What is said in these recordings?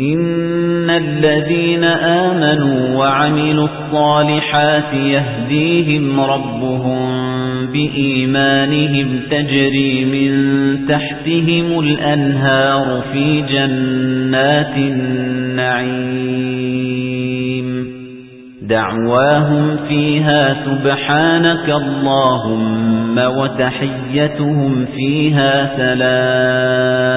إن الذين آمنوا وعملوا الصالحات يهديهم ربهم بإيمانهم تجري من تحتهم الأنهار في جنات النعيم دعواهم فيها سبحانك اللهم وتحيتهم فيها سلام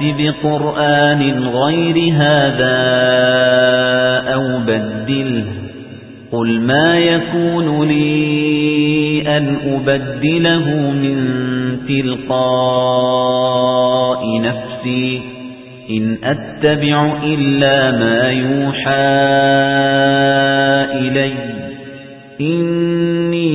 نَأْتِ بِقُرْآنٍ غَيْرِ هَذَا أَوْ بَدِّلْهُ. قُلْ مَا يَكُونُ لِي أَنْ أُبَدِّلَهُ مِنْ تِلْقَاءِ نَفْسِي. إِنْ أَتَّبِعُ إِلَّا مَا يُوحَى إِلَيَّ. إِنِّي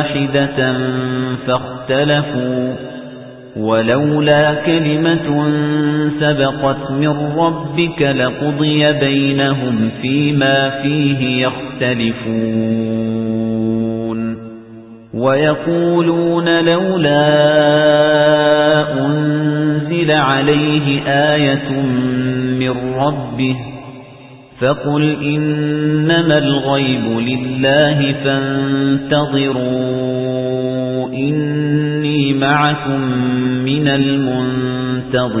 وَاحِدَةً فَاخْتَلَفُوا وَلَوْلَا كَلِمَةٌ سَبَقَتْ مِنْ رَبِّكَ لَقُضِيَ بَيْنَهُمْ فِيمَا فِيهِ يَخْتَلِفُونَ وَيَقُولُونَ لَوْلَا أُنْزِلَ عَلَيْهِ آيَةٌ مِّن رَّبِّهِ فَقُلْ إِنَّمَا الْغَيْبُ لِلَّهِ فَانتَظِرُوا إِنِّي مَعَكُمْ مِنَ الْمُنتَظِرِينَ.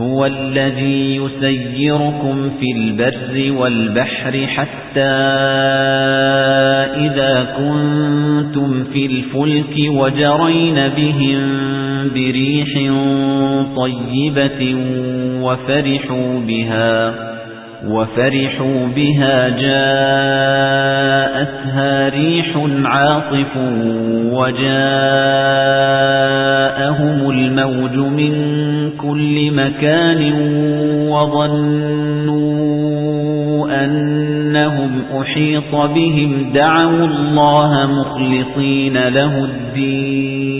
هُوَ الَّذِي يُسَيِّرُكُمْ فِي الْبَرِّ وَالْبَحْرِ حَتَّى إِذَا كُنتُمْ فِي الْفُلْكِ وَجَرَيْنَ بِهِم بِرِيحٍ طَيِّبَةٍ وَفَرِحُوا بِهَا. وَفَرِحُوا بِهَا جَاءَتْهَا رِيحٌ عَاصِفٌ وَجَاءَهُمُ الْمَوْجُ مِنْ كُلِّ مَكَانٍ وَظَنُّوا أَنَّهُمْ أُحِيطَ بِهِمْ دَعَوُا اللَّهَ مُخْلِصِينَ لَهُ الدِّينَ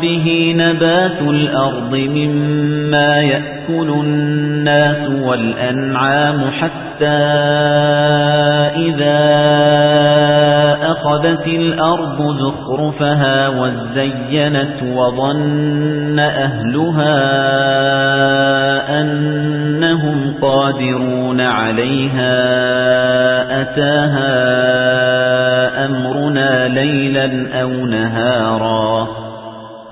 به نبات الأرض مما يأكل الناس والأنعام حتى إذا أخذت الأرض زخرفها وزينت وظن أهلها أنهم قادرون عليها أتاها أمرنا ليلا أو نهارا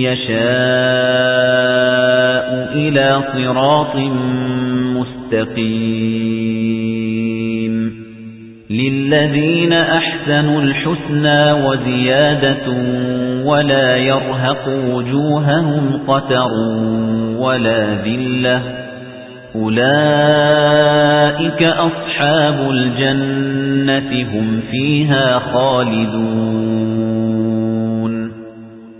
يشاء إلى صراط مستقيم. للذين أحسنوا الحسنى وزيادة ولا يرهق وجوههم قتر ولا ذلة. أولئك أصحاب الجنة هم فيها خالدون.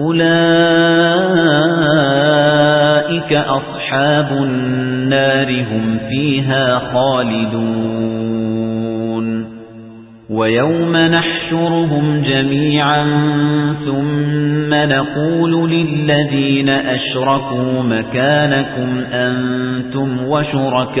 أولئك أصحاب النار هم فيها خالدون ويوم نحشرهم جميعا ثم نقول للذين أشركوا مكانكم أنتم وشركاؤكم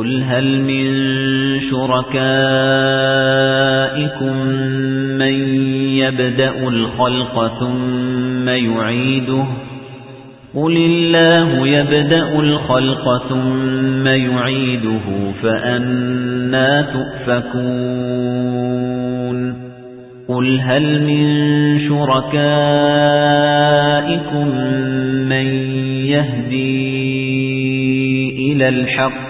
قل هل من شركائكم من يبدأ الخلق ثم يعيده قل الله يبدأ الخلق ثم يعيده فأنا تؤفكون قُلْ هَلْ مِن شُرَكَائِكُم مَّن يَهْدِي إِلَى الْحَقِّ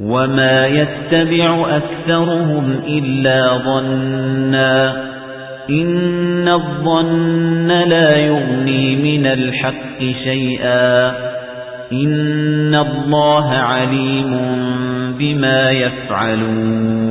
وَمَا يَتَّبِعُ أَكْثَرُهُمْ إِلَّا ظَنًّا إِنَّ الظَّنَّ لَا يُغْنِي مِنَ الْحَقِّ شَيْئًا إِنَّ اللَّهَ عَلِيمٌ بِمَا يَفْعَلُونَ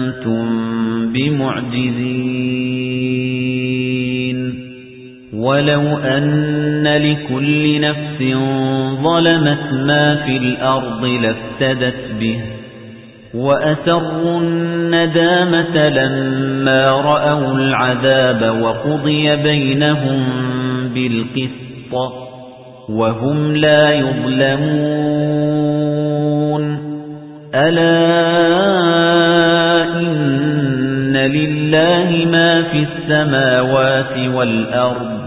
بِمُعْجِزِينَ وَلَوْ أَنَّ لِكُلِّ نَفْسٍ ظَلَمَتْ مَا فِي الْأَرْضِ لَافْتَدَتْ بِهِ وَأَسَرُّوا النَّدَامَةَ لَمَّا رَأَوُا الْعَذَابَ وَقُضِيَ بَيْنَهُم بِالْقِسْطِ وَهُمْ لَا يُظْلَمُونَ. أَلَا إِنَّ لِلَّهِ مَا فِي السَّمَاوَاتِ وَالْأَرْضِ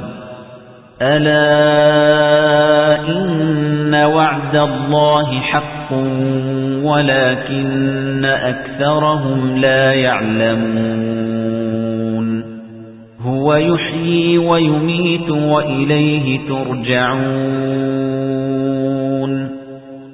أَلَا إِنَّ وَعْدَ اللَّهِ حَقٌّ وَلَكِنَّ أَكْثَرَهُمْ لَا يَعْلَمُونَ هُوَ يُحْيِي وَيُمِيتُ وَإِلَيْهِ تُرْجَعُونَ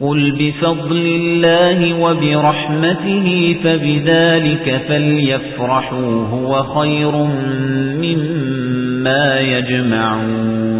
قُلْ بِفَضْلِ اللَّهِ وَبِرَحْمَتِهِ فَبِذَلِكَ فَلْيَفْرَحُوا هُوَ خَيْرٌ مِّمَّا يَجْمَعُونَ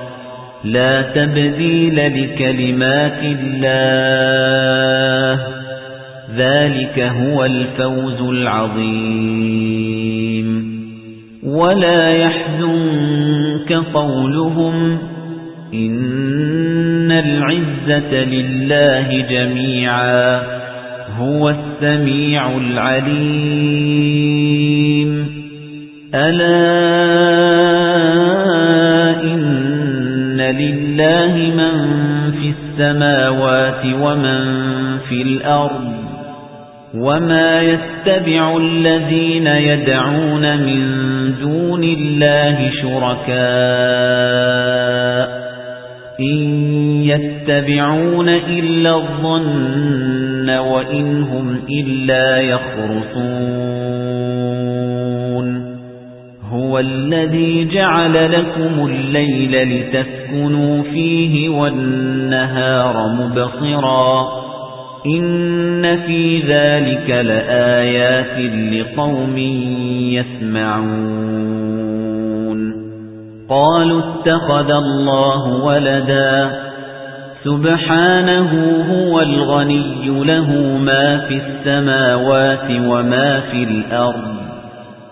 لا تبديل لكلمات الله. ذلك هو الفوز العظيم. ولا يحزنك قولهم إن العزة لله جميعا هو السميع العليم. ألا إن لله من في السماوات ومن في الأرض وما يتبع الذين يدعون من دون الله شركاء إن يتبعون إلا الظن وإن هم إلا يخرصون هو الذي جعل لكم الليل لتسكنوا فيه والنهار مبصراً. إن في ذلك لآيات لقوم يسمعون. قالوا اتخذ الله ولدا. سبحانه هو الغني له ما في السماوات وما في الأرض.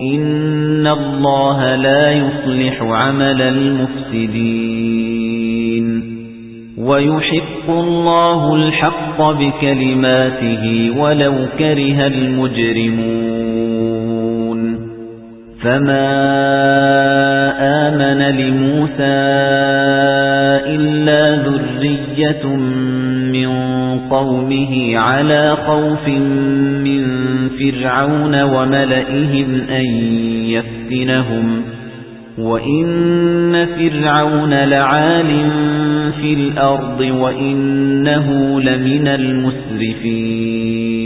إِنَّ اللَّهَ لَا يُصْلِحُ عَمَلَ الْمُفْسِدِينَ وَيُحِقُّ اللَّهُ الْحَقَّ بِكَلِمَاتِهِ وَلَوْ كَرِهَ الْمُجْرِمُونَ فَمَا آمَنَ لِمُوسَى إِلَّا ذُرِّيَّةٌ مِنْ قَوْمِهِ عَلَى خَوْفٍ مِنْ فِرْعَوْنَ وَمَلَئِهِمْ أَنْ يَفْتِنَهُمْ وَإِنَّ فِرْعَوْنَ لَعَالٍ فِي الْأَرْضِ وَإِنَّهُ لَمِنَ الْمُسْرِفِينَ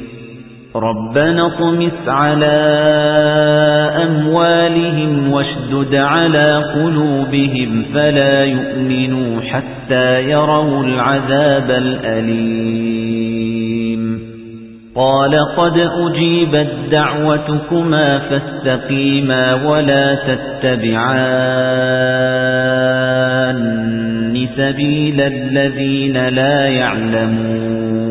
رَبَّنَا اطْمِسْ عَلَى أَمْوَالِهِمْ وَاشْدُدْ عَلَى قُلُوبِهِمْ فَلَا يُؤْمِنُوا حَتَّى يَرَوْا الْعَذَابَ الْأَلِيمَ. قَالَ قَدْ أُجِيبَتْ دَعْوَتُكُمَا فَاسْتَقِيمَا وَلَا تَتَّبِعَانِ سَبِيلَ الَّذِينَ لَا يَعْلَمُونَ.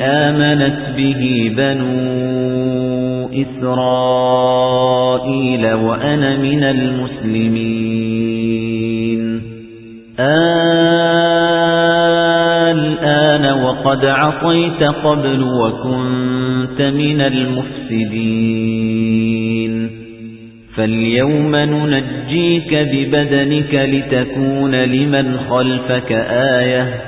آمَنَتْ بِهِ بَنُو إِسْرَائِيلَ وَأَنَا مِنَ الْمُسْلِمِينَ. الْآنَ وَقَدْ عَصَيْتَ قَبْلُ وَكُنْتَ مِنَ الْمُفْسِدِينَ. فَالْيَوْمَ نُنَجِّيكَ بِبَدَنِكَ لِتَكُونَ لِمَنْ خَلْفَكَ آيَةً.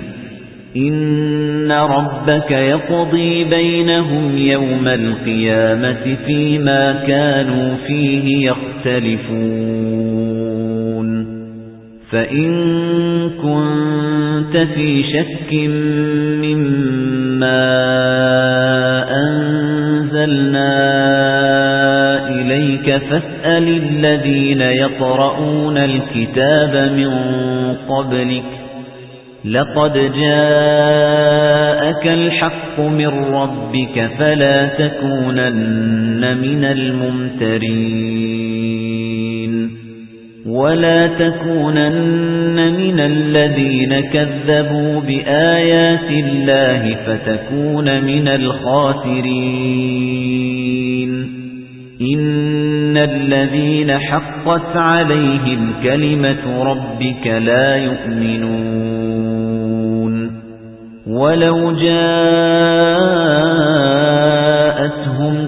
إِنَّ رَبَّكَ يَقْضِي بَيْنَهُمْ يَوْمَ الْقِيَامَةِ فِيمَا كَانُوا فِيهِ يَخْتَلِفُونَ فَإِن كُنتَ فِي شَكٍّ مِّمَّا أَنزَلْنَا إِلَيْكَ فَاسْأَلِ الَّذِينَ يَقْرَؤُونَ الْكِتَابَ مِن قَبْلِكَ لَقَدْ جَاءَكَ الْحَقُّ مِنْ رَبِّكَ فَلَا تَكُونَنَّ مِنَ الْمُمْتَرِينَ ولا تكونن من الذين كذبوا بآيات الله فتكون من الخاسرين. إن الذين حقت عليهم كلمة ربك لا يؤمنون. ولو جاءتهم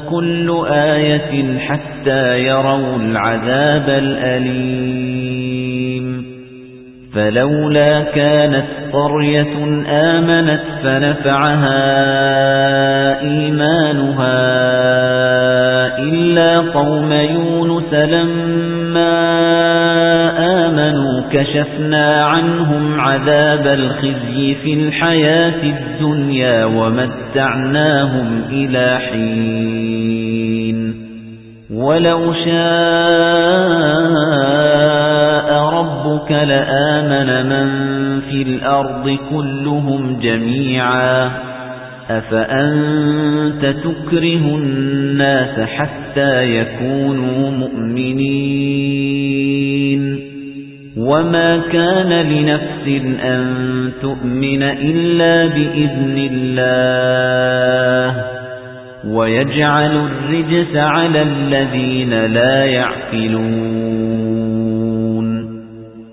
كل آية حتى يروا العذاب الأليم فلولا كانت قرية آمنت فنفعها إيمانها إلا قوم يونس لما آمنوا كشفنا عنهم عذاب الخزي في الحياة الدنيا ومتعناهم إلى حين. ولو شاء ربك لآمن من في الأرض كلهم جميعاً. أفأنت تكره الناس حتى يكونوا مؤمنين؟ وما كان لنفس أن تؤمن إلا بإذن الله. ويجعل الرجس على الذين لا يعقلون.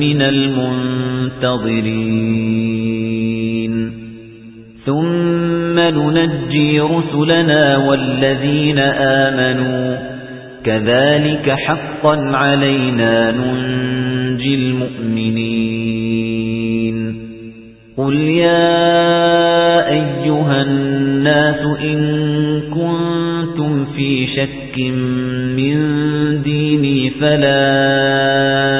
من المنتظرين. ثم ننجي رسلنا والذين آمنوا. كذلك حقا علينا ننجي المؤمنين. قل يا أيها الناس إن كنتم في شك من ديني فلا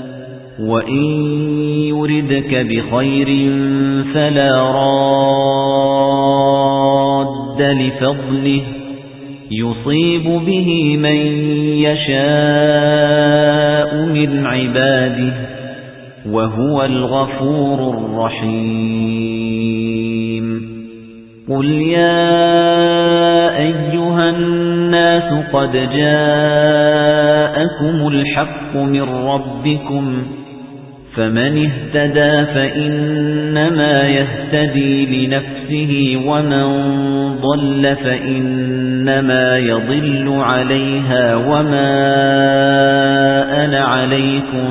وَإِن يُرِدْكَ بِخَيْرٍ فَلَا رَادَّ لِفَضْلِهِ يُصِيبُ بِهِ مَن يَشَاءُ مِنْ عِبَادِهِ وَهُوَ الْغَفُورُ الرَّحِيمُ قُلْ يَا أَيُّهَا النَّاسُ قَدْ جَاءَكُمُ الْحَقُّ مِنْ رَبِّكُمْ فَمَنِ اهْتَدَى فَإِنَّمَا يَهْتَدِي لِنَفْسِهِ وَمَنْ ضَلَّ فَإِنَّمَا يَضِلُّ عَلَيْهَا وَمَا أَنَا عَلَيْكُمْ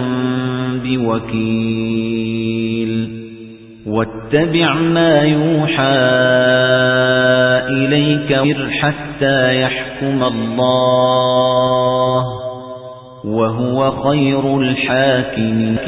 بِوَكِيلٍ. وَاتَّبِعْ مَا يُوحَى إِلَيْكَ حَتَّى يَحْكُمَ اللَّهُ. وهو خير الحاكمين.